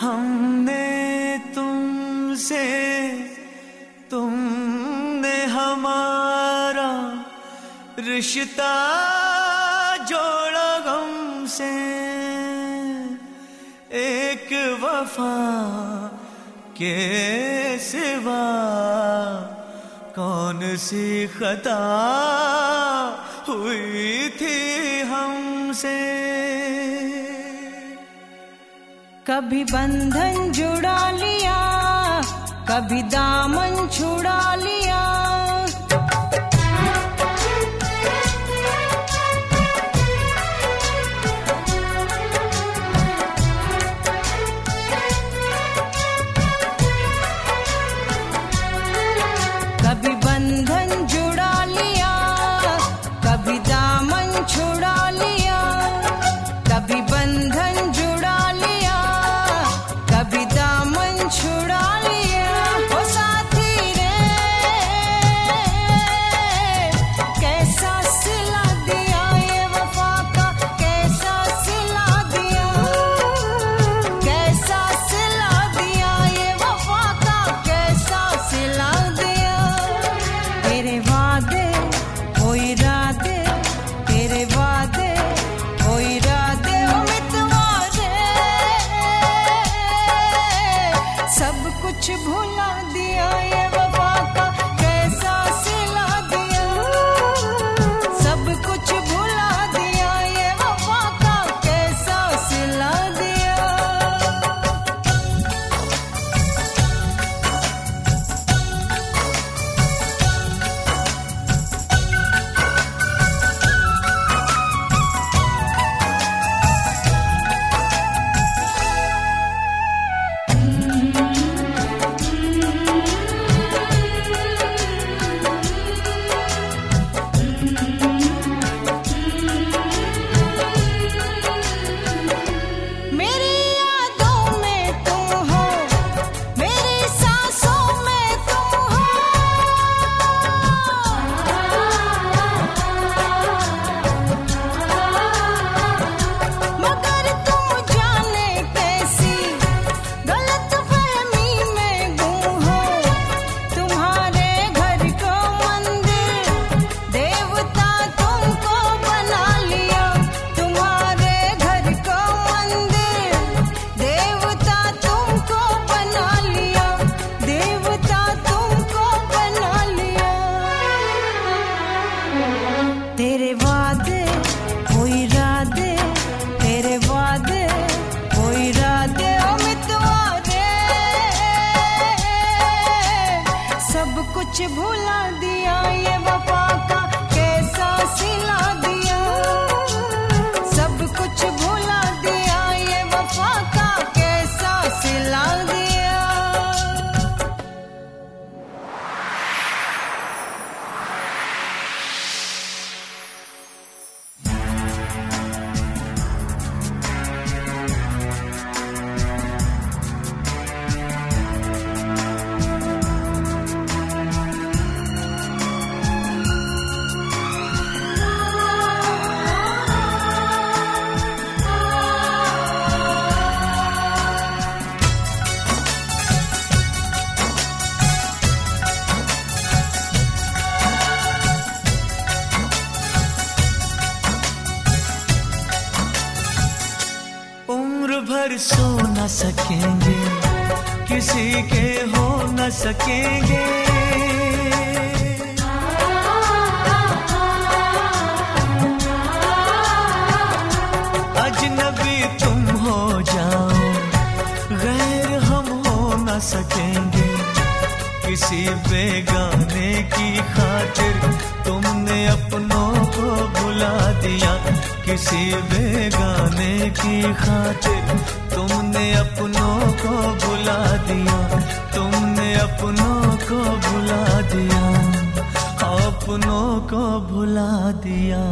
हमने तुमसे, तुमने हमारा रिश्ता जोड़ा गम से एक वफा के सिवा कौन सी खता हुई थी हमसे? कभी बंधन जुड़ा लिया कभी दामन छुड़ा लिया। कुछ भुला भर सो न सकेंगे, किसी के हो न सकेंगे। अजनबी तुम हो जाओ, गैर हम हो न सकेंगे। किसी बेगाने की खातिर तुमने अपनों को बुला दिया। किसी बेगाने की खातिर तुमने अपनों को बुला दिया, तुमने अपनों को भुला दिया, अपनों को भुला दिया।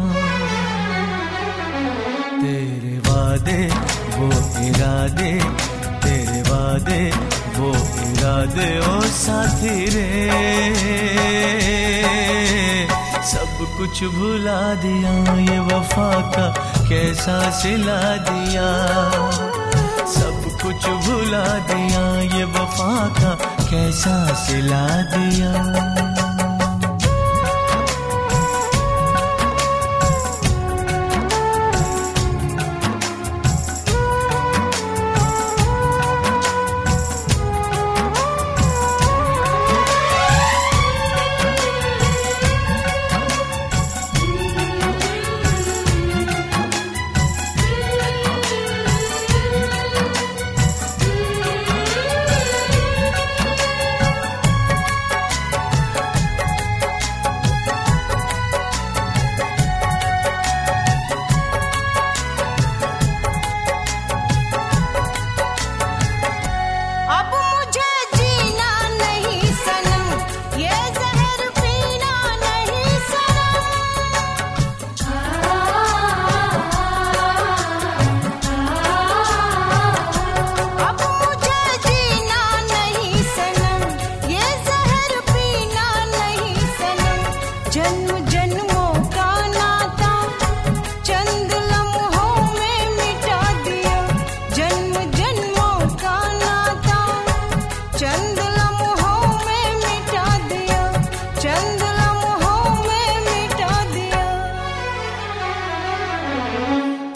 तेरे वादे, वो इरादे, तेरे वादे, वो इरादे, ओ साथी रे। सब कुछ भुला दिया, ये वफा का कैसा सिला दिया। सब कुछ भुला दिया, ये वफा का कैसा सिला दिया।